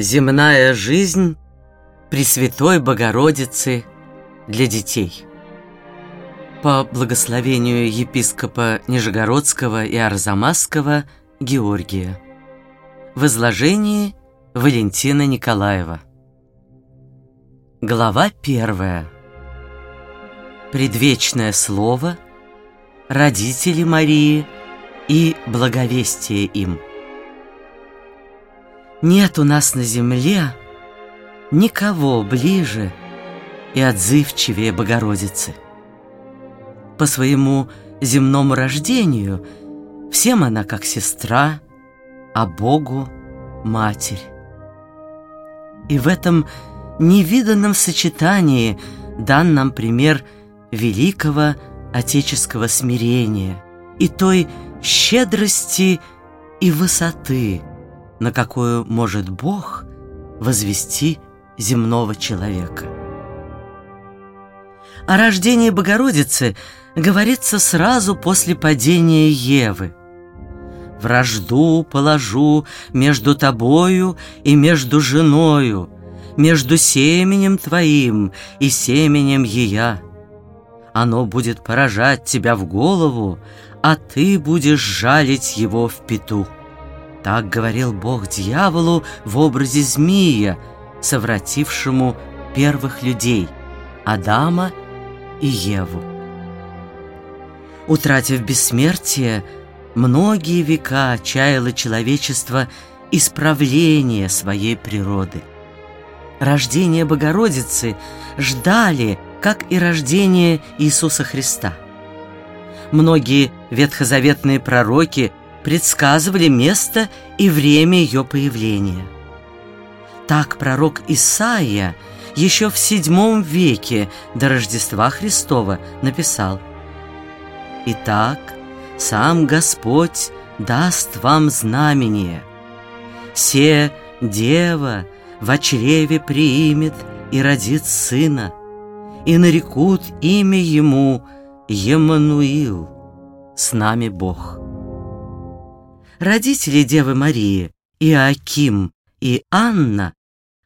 Земная жизнь Пресвятой Богородицы для детей. По благословению епископа Нижегородского и Арзамасского Георгия. В изложении Валентина Николаева. Глава первая. Предвечное слово, родители Марии и благовестие им. Нет у нас на земле никого ближе и отзывчивее Богородицы. По своему земному рождению всем она как сестра, а Богу — матерь. И в этом невиданном сочетании дан нам пример великого отеческого смирения и той щедрости и высоты, на какую может Бог возвести земного человека. О рождении Богородицы говорится сразу после падения Евы. «Вражду положу между тобою и между женою, между семенем твоим и семенем ея. Оно будет поражать тебя в голову, а ты будешь жалить его в пету». Так говорил Бог дьяволу в образе змея, совратившему первых людей – Адама и Еву. Утратив бессмертие, многие века чаяло человечество исправление своей природы. Рождение Богородицы ждали, как и рождение Иисуса Христа. Многие ветхозаветные пророки предсказывали место и время ее появления. Так пророк Исаия еще в VII веке до Рождества Христова написал «Итак, сам Господь даст вам знамение. Се дева в чреве приимет и родит сына, и нарекут имя ему Емануил, с нами Бог». Родители Девы Марии, Иоаким и Анна,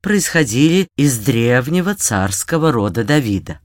происходили из древнего царского рода Давида.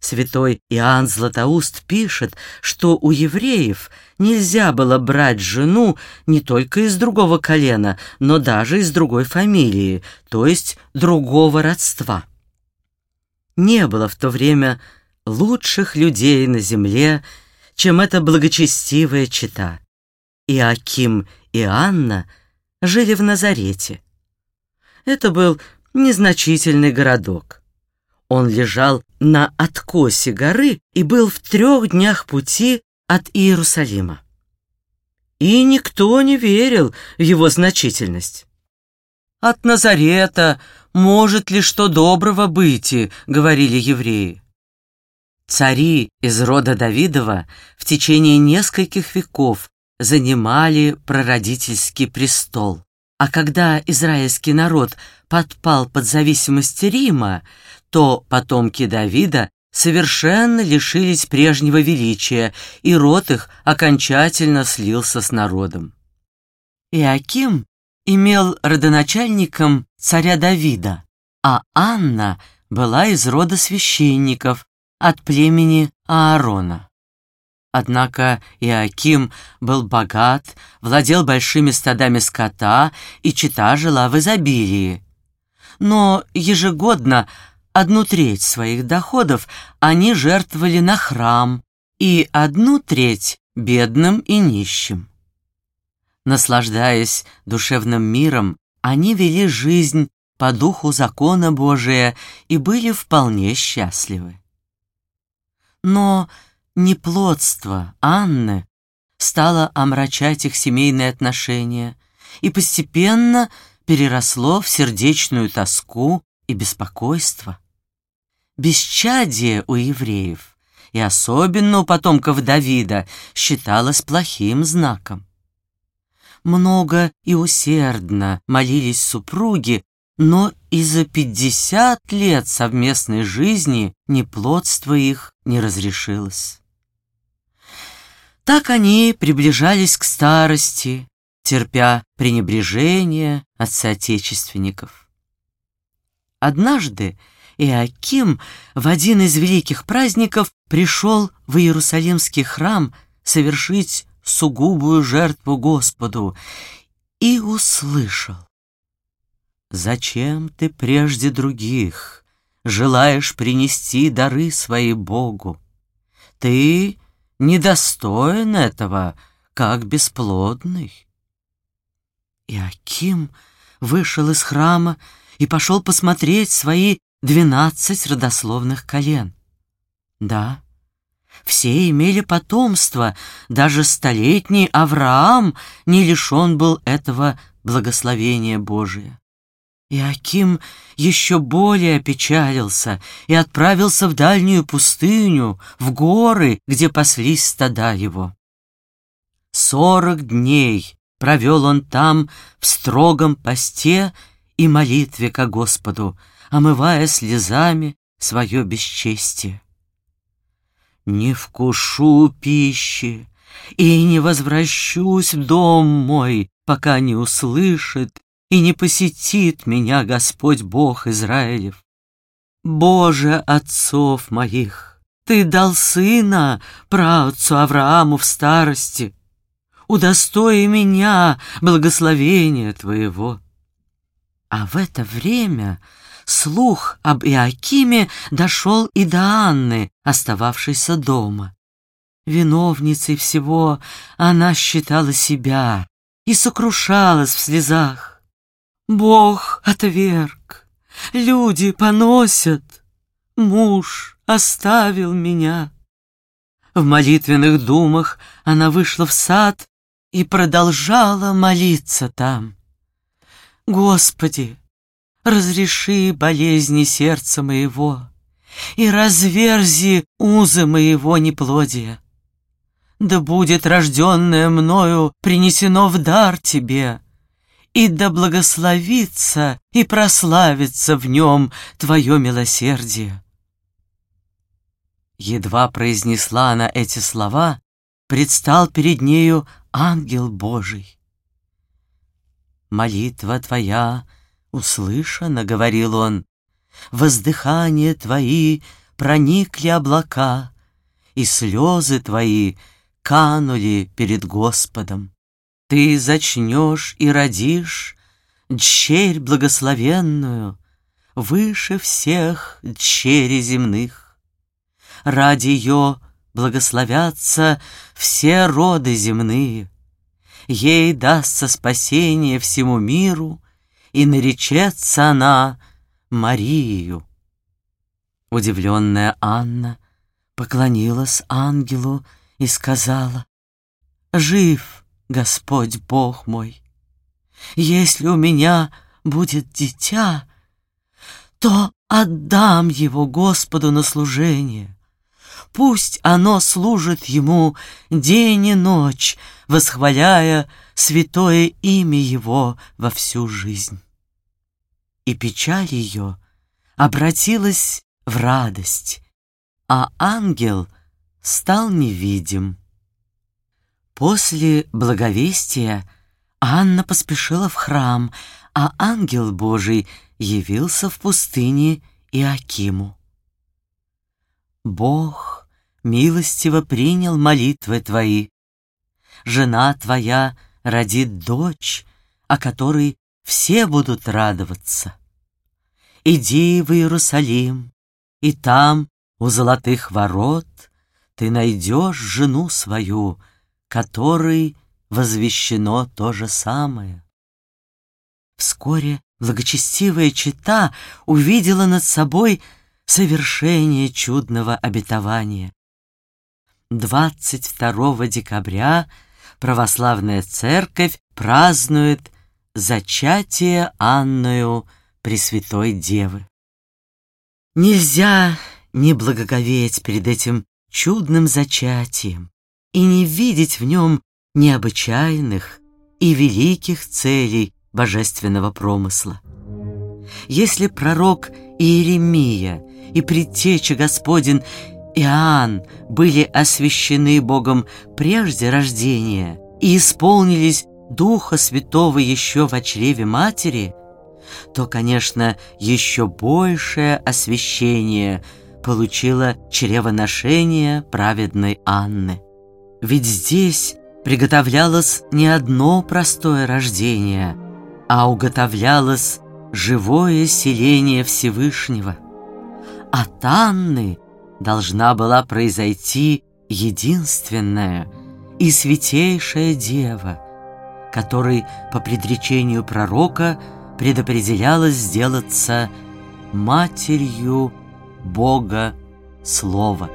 Святой Иоанн Златоуст пишет, что у евреев нельзя было брать жену не только из другого колена, но даже из другой фамилии, то есть другого родства. Не было в то время лучших людей на земле, чем эта благочестивая чита. Иаким и Анна жили в Назарете. Это был незначительный городок. Он лежал на откосе горы и был в трех днях пути от Иерусалима. И никто не верил в его значительность. «От Назарета может ли что доброго быть?» — говорили евреи. Цари из рода Давидова в течение нескольких веков занимали прародительский престол. А когда израильский народ подпал под зависимость Рима, то потомки Давида совершенно лишились прежнего величия, и род их окончательно слился с народом. Иаким имел родоначальником царя Давида, а Анна была из рода священников от племени Аарона. Однако Иаким был богат, владел большими стадами скота, и чита жила в изобилии. Но ежегодно одну треть своих доходов они жертвовали на храм и одну треть бедным и нищим. Наслаждаясь душевным миром, они вели жизнь по духу закона Божия и были вполне счастливы. Но неплодство Анны стало омрачать их семейные отношения и постепенно переросло в сердечную тоску и беспокойство. Бесчадие у евреев, и особенно у потомков Давида, считалось плохим знаком. Много и усердно молились супруги, но и за пятьдесят лет совместной жизни неплодство их не разрешилось. Так они приближались к старости, терпя пренебрежение от соотечественников. Однажды Иаким в один из великих праздников пришел в Иерусалимский храм совершить сугубую жертву Господу и услышал. «Зачем ты прежде других желаешь принести дары свои Богу? Ты недостоин этого, как бесплодный». Иаким вышел из храма и пошел посмотреть свои двенадцать родословных колен. Да, все имели потомство, даже столетний Авраам не лишен был этого благословения Божия. Иаким еще более опечалился и отправился в дальнюю пустыню, в горы, где паслись стада его. Сорок дней провел он там в строгом посте и молитве ко Господу, омывая слезами свое бесчестие. Не вкушу пищи и не возвращусь в дом мой, пока не услышит и не посетит меня Господь Бог Израилев. Боже отцов моих, Ты дал сына праотцу Аврааму в старости, удостои меня благословения Твоего. А в это время слух об Иакиме дошел и до Анны, остававшейся дома. Виновницей всего она считала себя и сокрушалась в слезах. Бог отверг, люди поносят, муж оставил меня. В молитвенных думах она вышла в сад и продолжала молиться там. Господи, разреши болезни сердца моего и разверзи узы моего неплодия. Да будет рожденное мною принесено в дар Тебе, и да благословится и прославится в нем Твое милосердие. Едва произнесла она эти слова, предстал перед нею ангел Божий. «Молитва твоя услышана», — говорил он, «воздыхание твои проникли облака, и слезы твои канули перед Господом. Ты зачнешь и родишь дщерь благословенную, выше всех дщери земных. Ради ее благословятся все роды земные. Ей дастся спасение всему миру, и наречется она Марию. Удивленная Анна поклонилась ангелу и сказала, «Жив Господь Бог мой! Если у меня будет дитя, то отдам его Господу на служение. Пусть оно служит ему день и ночь, восхваляя святое имя его во всю жизнь. И печаль ее обратилась в радость, а ангел стал невидим. После благовестия Анна поспешила в храм, а ангел Божий явился в пустыне Иакиму. Бог милостиво принял молитвы твои. Жена твоя родит дочь, о которой все будут радоваться. Иди в Иерусалим, и там, у золотых ворот, ты найдешь жену свою, которой возвещено то же самое. Вскоре благочестивая чита увидела над собой совершение чудного обетования. 22 декабря православная церковь празднует зачатие Анною Пресвятой Девы. Нельзя не благоговеть перед этим чудным зачатием и не видеть в нем необычайных и великих целей божественного промысла. Если пророк Иеремия и предтеча Господень Иоанн были освящены Богом прежде рождения и исполнились Духа Святого еще в чреве Матери, то, конечно, еще большее освящение получило чревоношение праведной Анны. Ведь здесь приготовлялось не одно простое рождение, а уготовлялось живое селение Всевышнего. От Анны должна была произойти единственная и святейшая Дева, которой по предречению пророка предопределялось сделаться матерью Бога Слова.